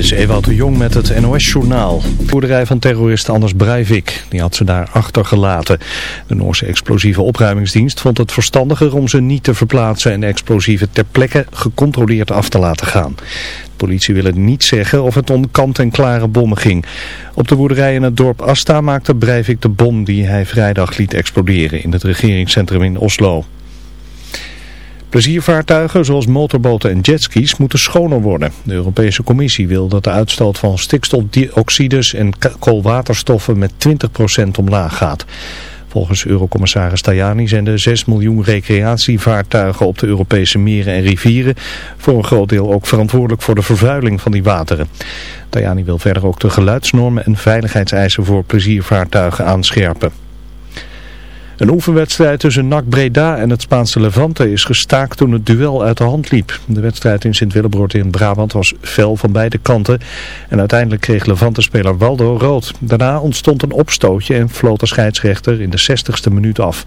is de Jong met het NOS-journaal. De boerderij van terrorist Anders Breivik, die had ze daar achtergelaten. De Noorse explosieve opruimingsdienst vond het verstandiger om ze niet te verplaatsen en explosieven ter plekke gecontroleerd af te laten gaan. De politie wil het niet zeggen of het om kant-en-klare bommen ging. Op de boerderij in het dorp Asta maakte Breivik de bom die hij vrijdag liet exploderen in het regeringscentrum in Oslo. Pleziervaartuigen zoals motorboten en jetskis moeten schoner worden. De Europese Commissie wil dat de uitstoot van stikstofdioxides en koolwaterstoffen met 20% omlaag gaat. Volgens Eurocommissaris Tajani zijn er 6 miljoen recreatievaartuigen op de Europese meren en rivieren voor een groot deel ook verantwoordelijk voor de vervuiling van die wateren. Tajani wil verder ook de geluidsnormen en veiligheidseisen voor pleziervaartuigen aanscherpen. Een oefenwedstrijd tussen NAC Breda en het Spaanse Levante is gestaakt toen het duel uit de hand liep. De wedstrijd in Sint-Willebroort in Brabant was fel van beide kanten en uiteindelijk kreeg Levante-speler Waldo rood. Daarna ontstond een opstootje en floot de scheidsrechter in de 60ste minuut af.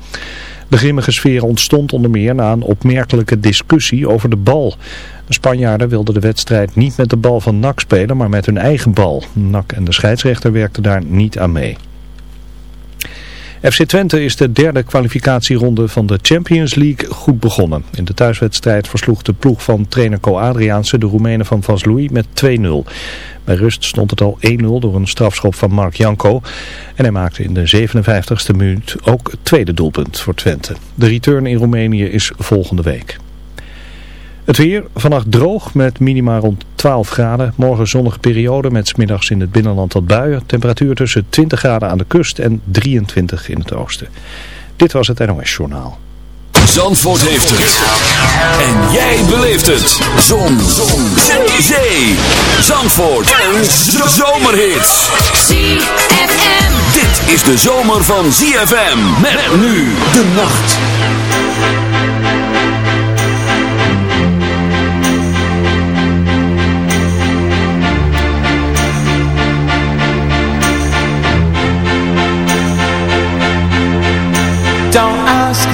De grimmige sfeer ontstond onder meer na een opmerkelijke discussie over de bal. De Spanjaarden wilden de wedstrijd niet met de bal van NAC spelen, maar met hun eigen bal. NAC en de scheidsrechter werkten daar niet aan mee. FC Twente is de derde kwalificatieronde van de Champions League goed begonnen. In de thuiswedstrijd versloeg de ploeg van trainer Co Adriaanse de Roemenen van Vaslui met 2-0. Bij rust stond het al 1-0 door een strafschop van Mark Janko. En hij maakte in de 57ste minuut ook het tweede doelpunt voor Twente. De return in Roemenië is volgende week. Het weer, vannacht droog met minima rond 12 graden. Morgen zonnige periode met smiddags in het binnenland wat buien. Temperatuur tussen 20 graden aan de kust en 23 in het oosten. Dit was het NOS Journaal. Zandvoort heeft het. En jij beleeft het. Zon. Zon. Zee. Zandvoort. Een zomerhit. ZFM. Dit is de zomer van ZFM. Met nu de nacht.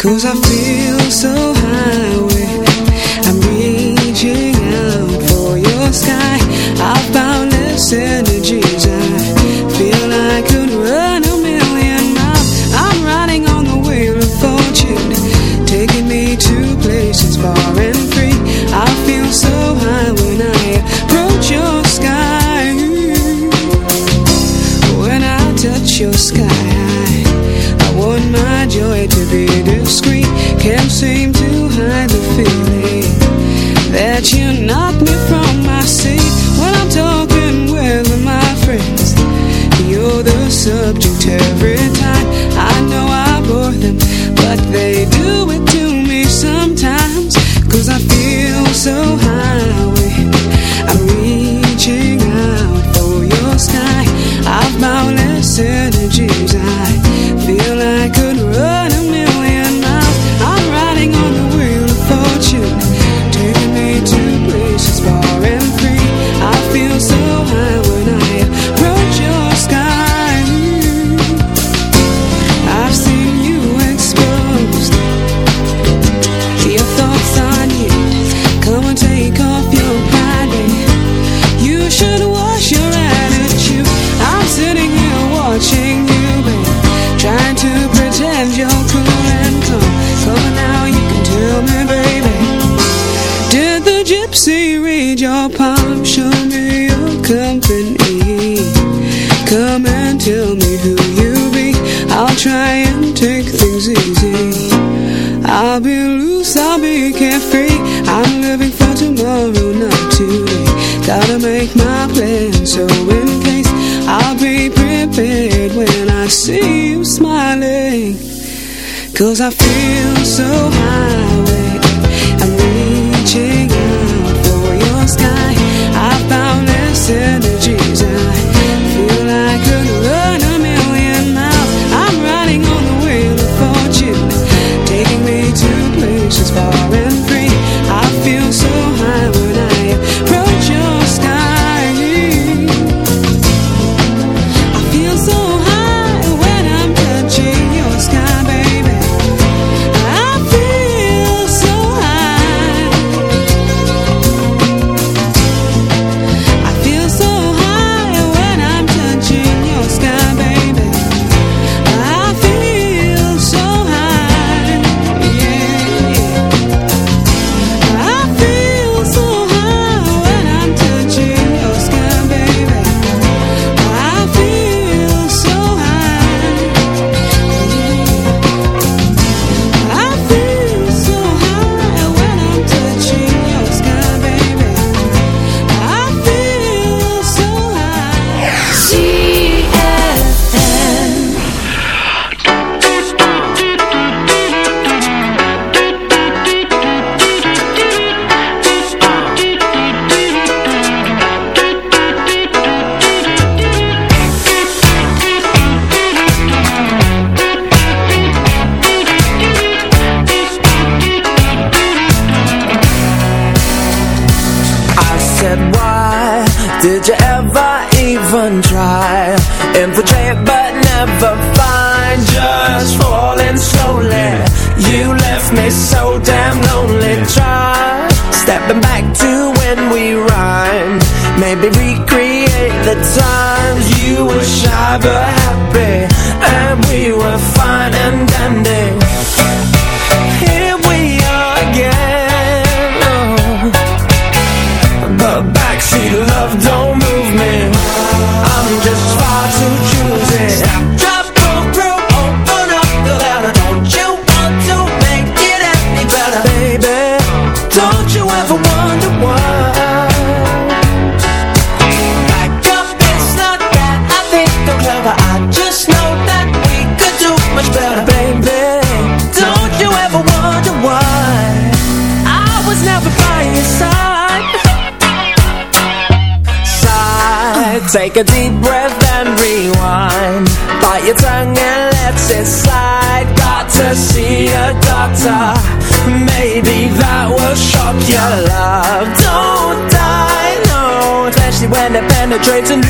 Cause I when I see you smiling Cause I feel so high when it penetrates and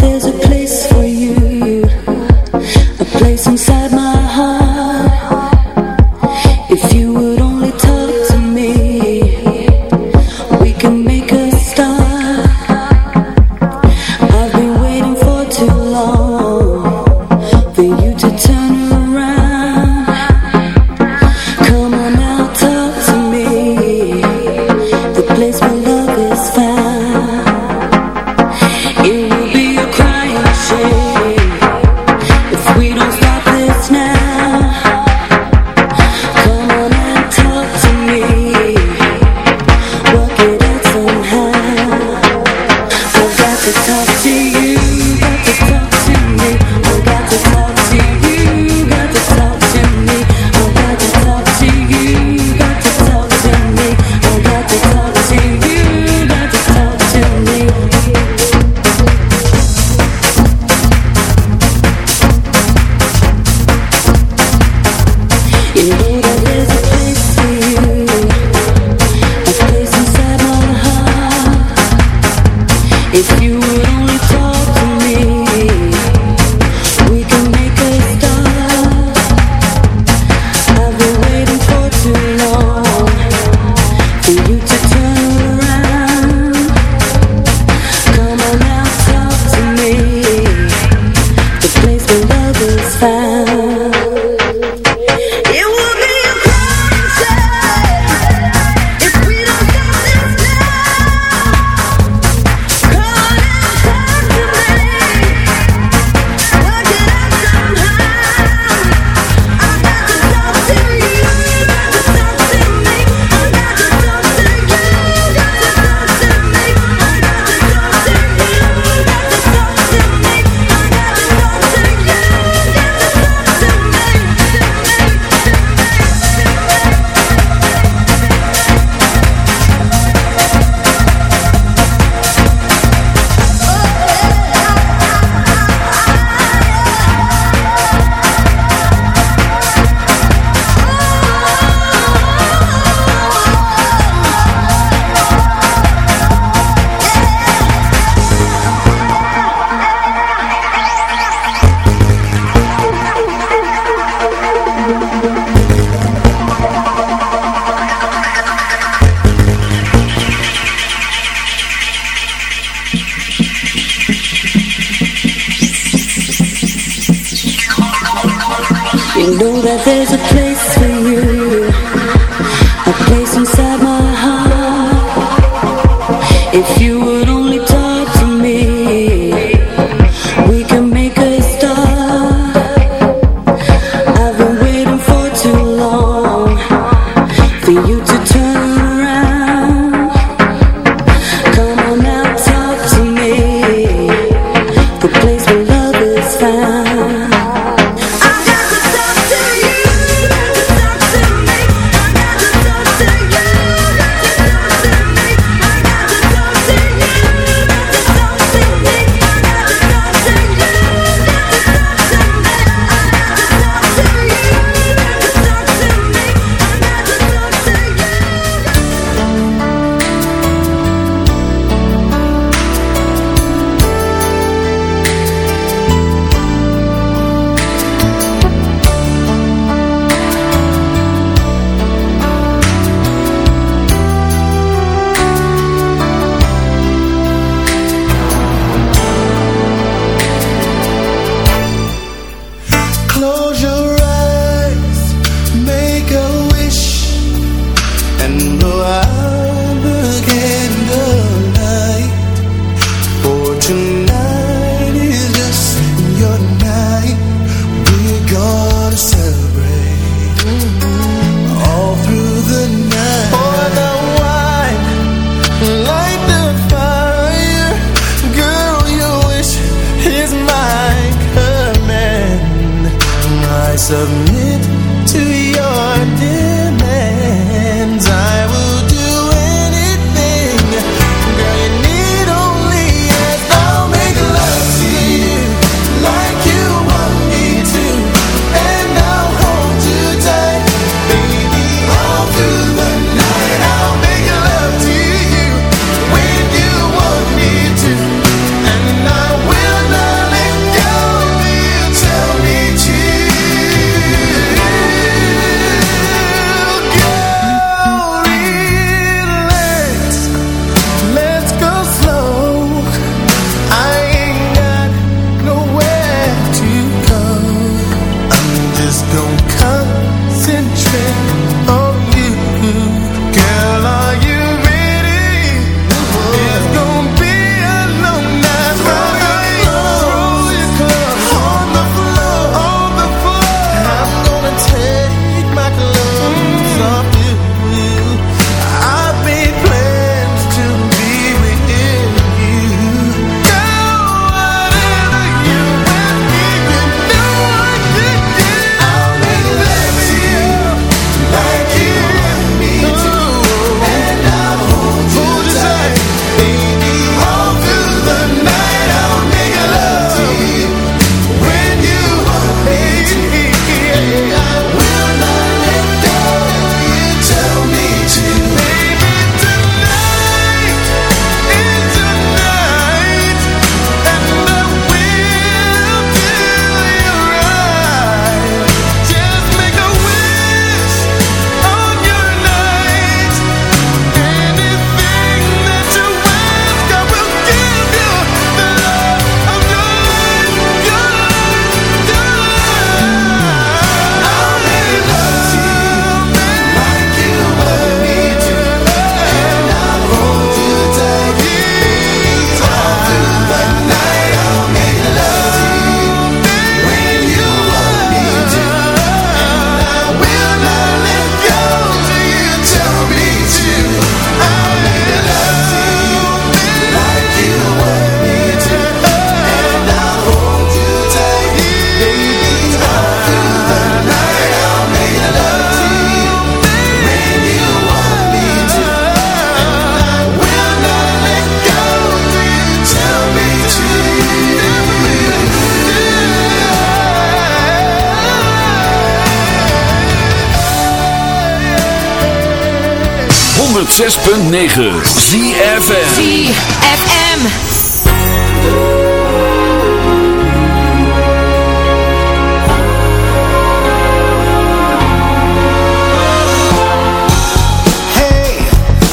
106.9 ZFN ZFM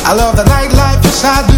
I love the nightlife, yes I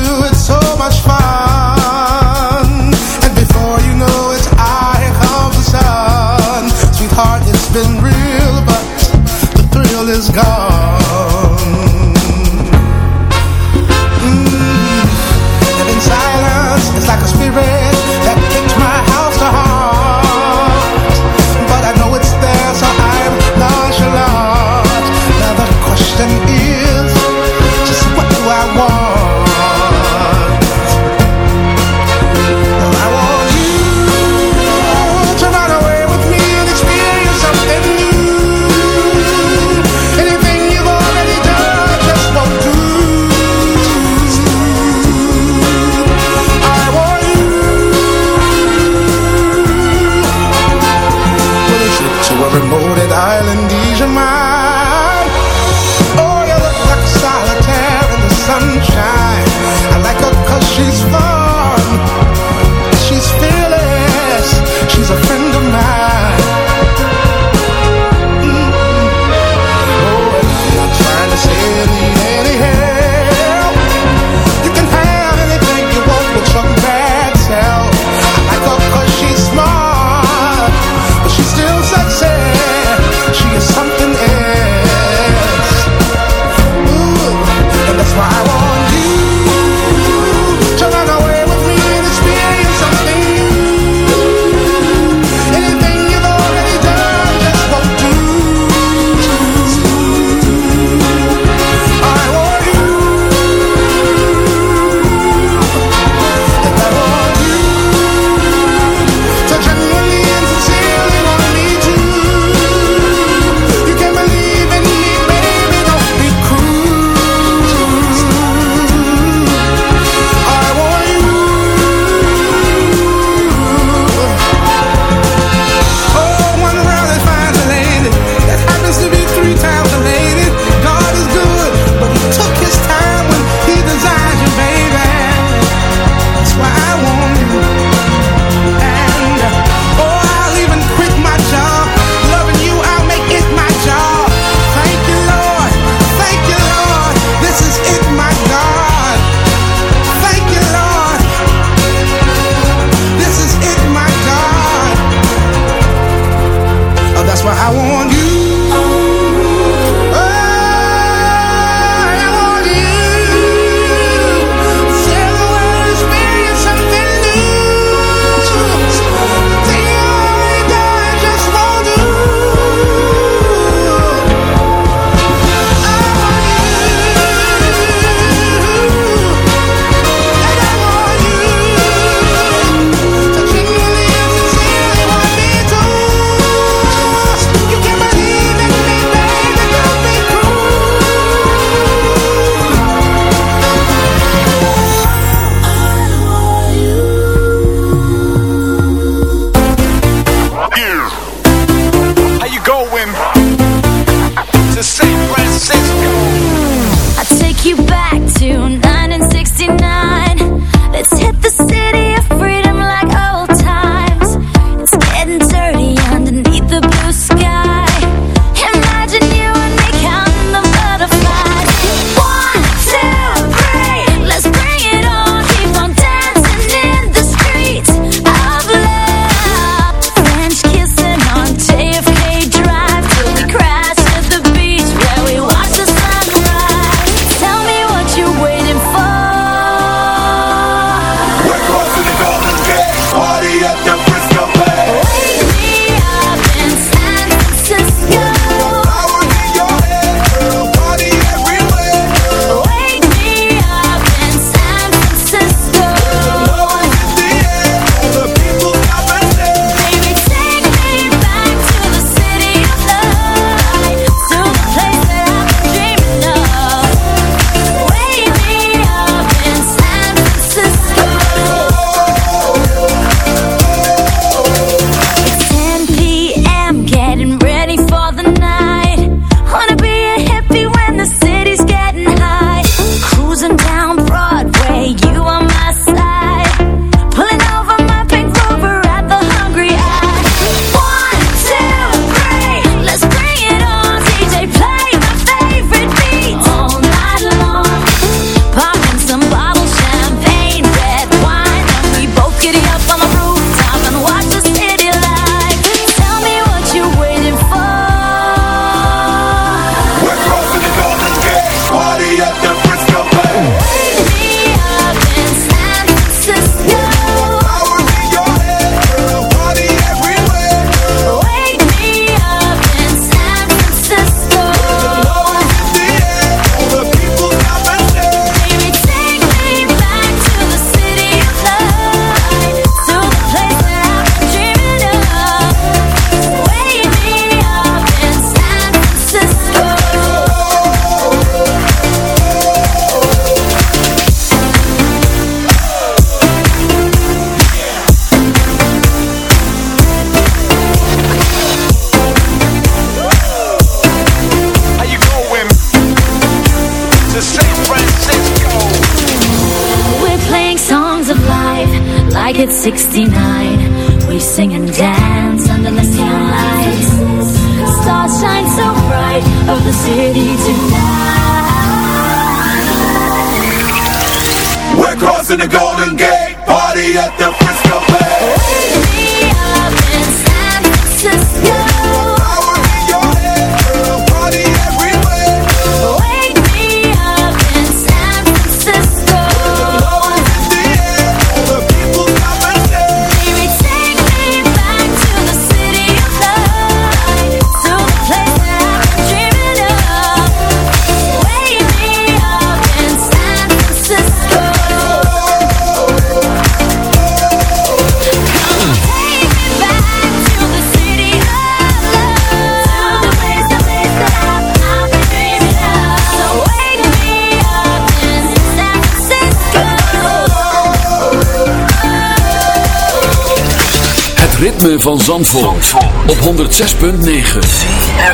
ritme van Zandvoort, op 106.9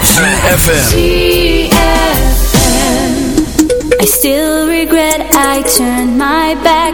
CFFM I still regret I turned my back.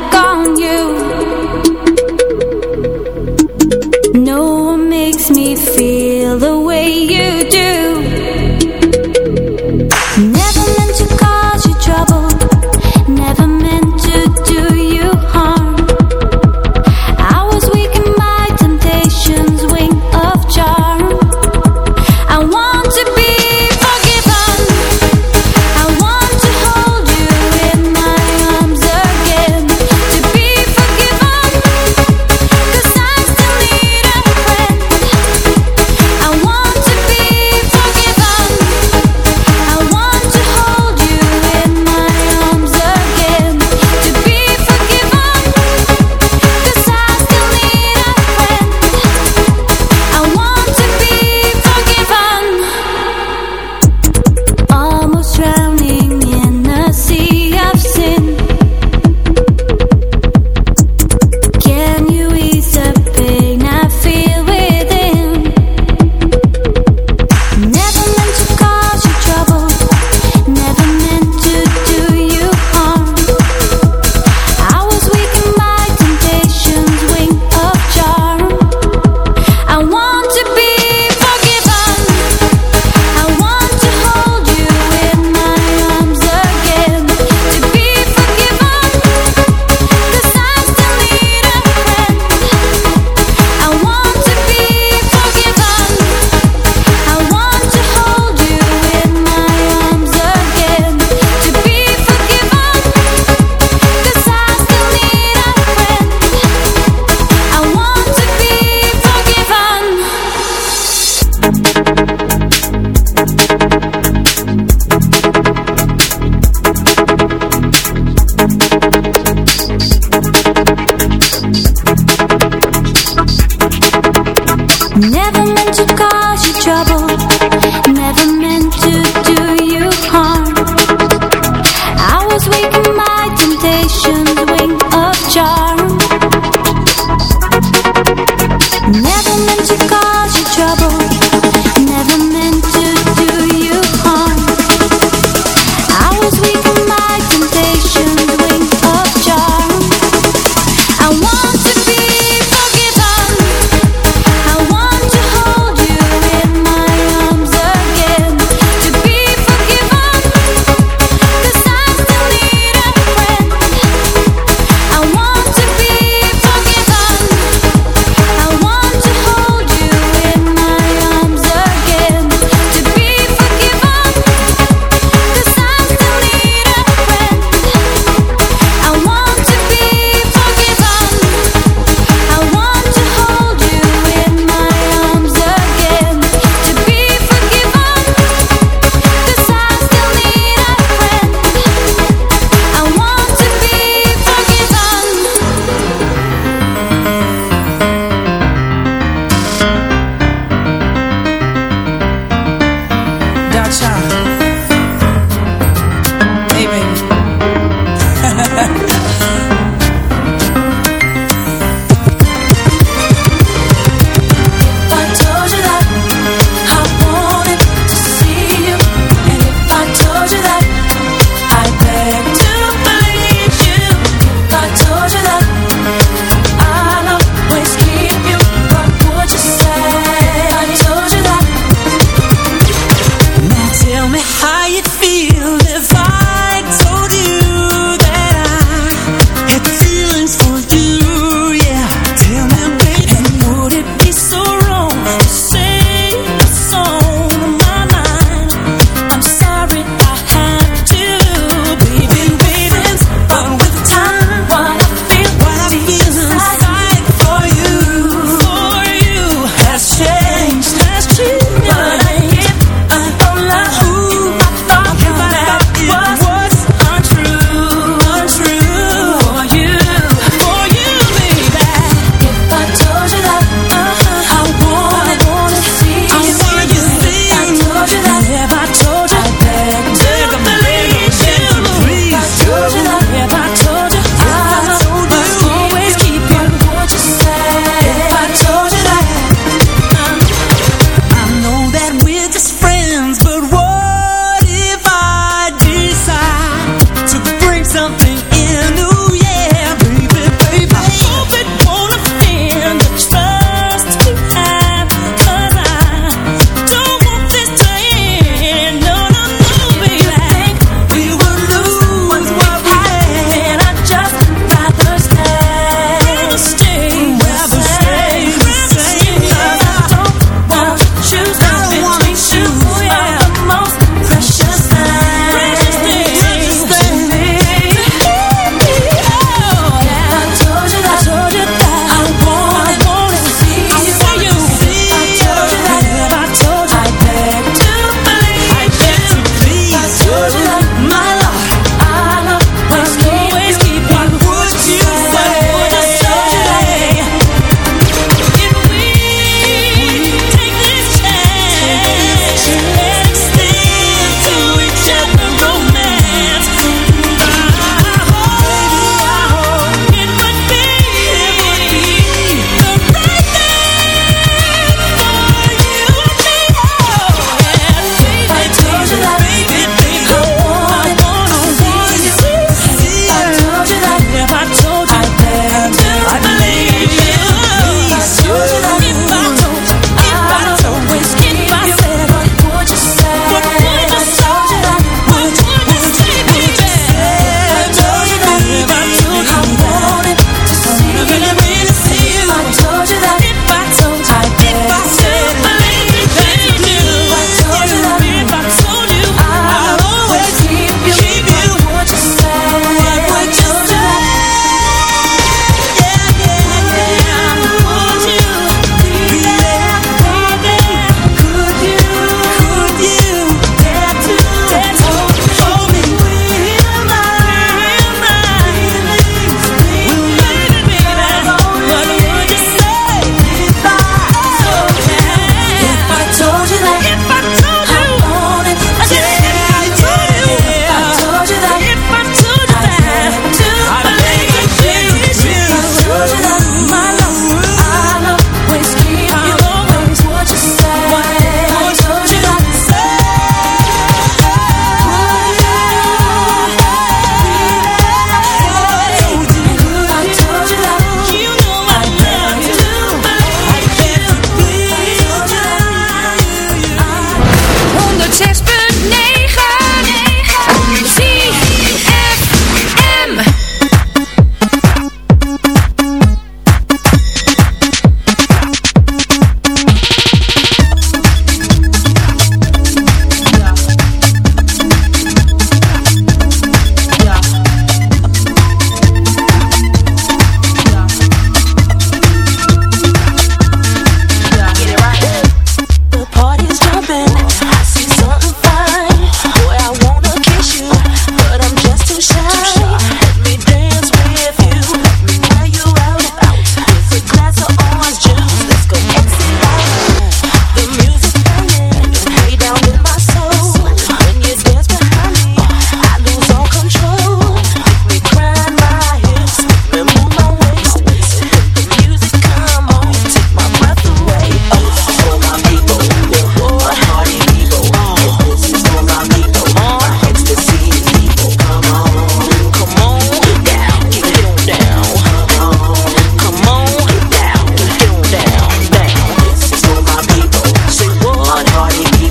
one morning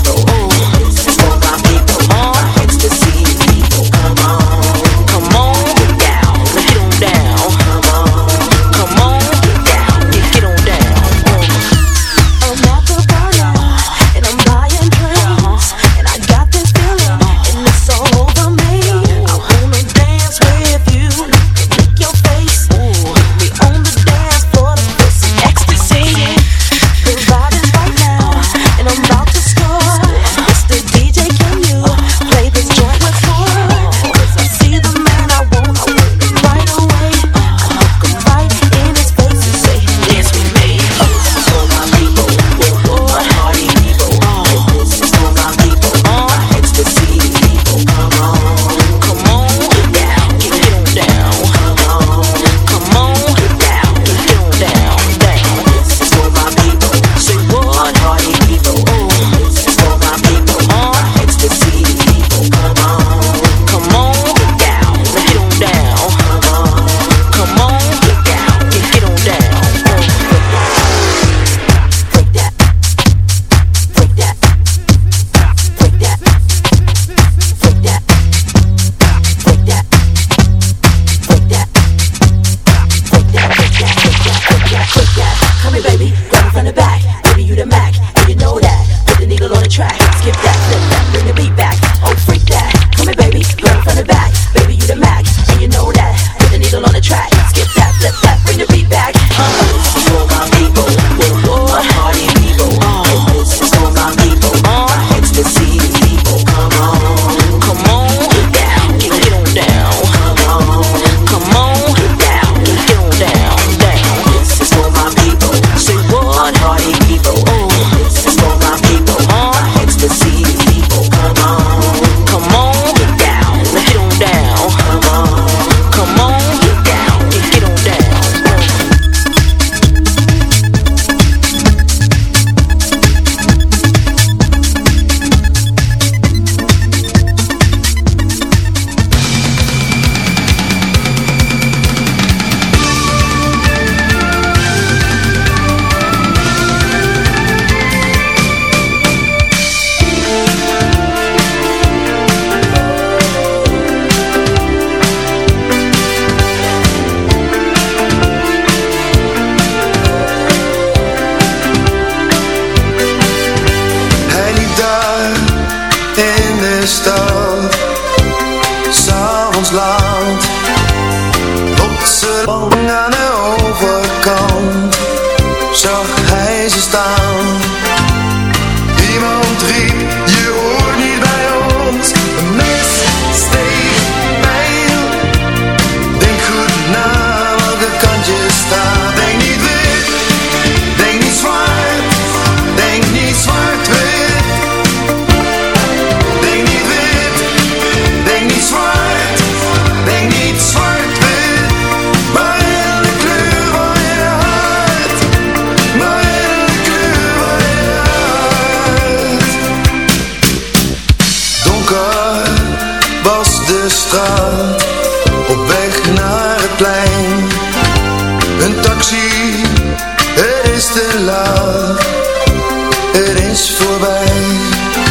voorbij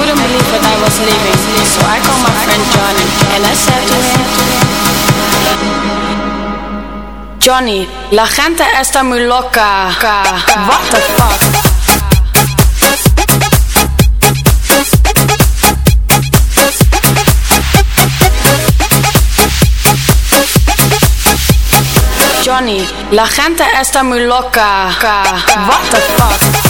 couldn't believe what I was living, so I called my friend Johnny and I said to Johnny, la gente está muy loca. What the fuck? Johnny, la gente está muy loca. What the fuck?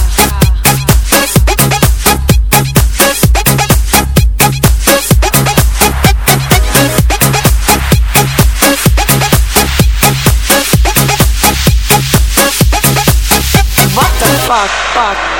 pak, pak,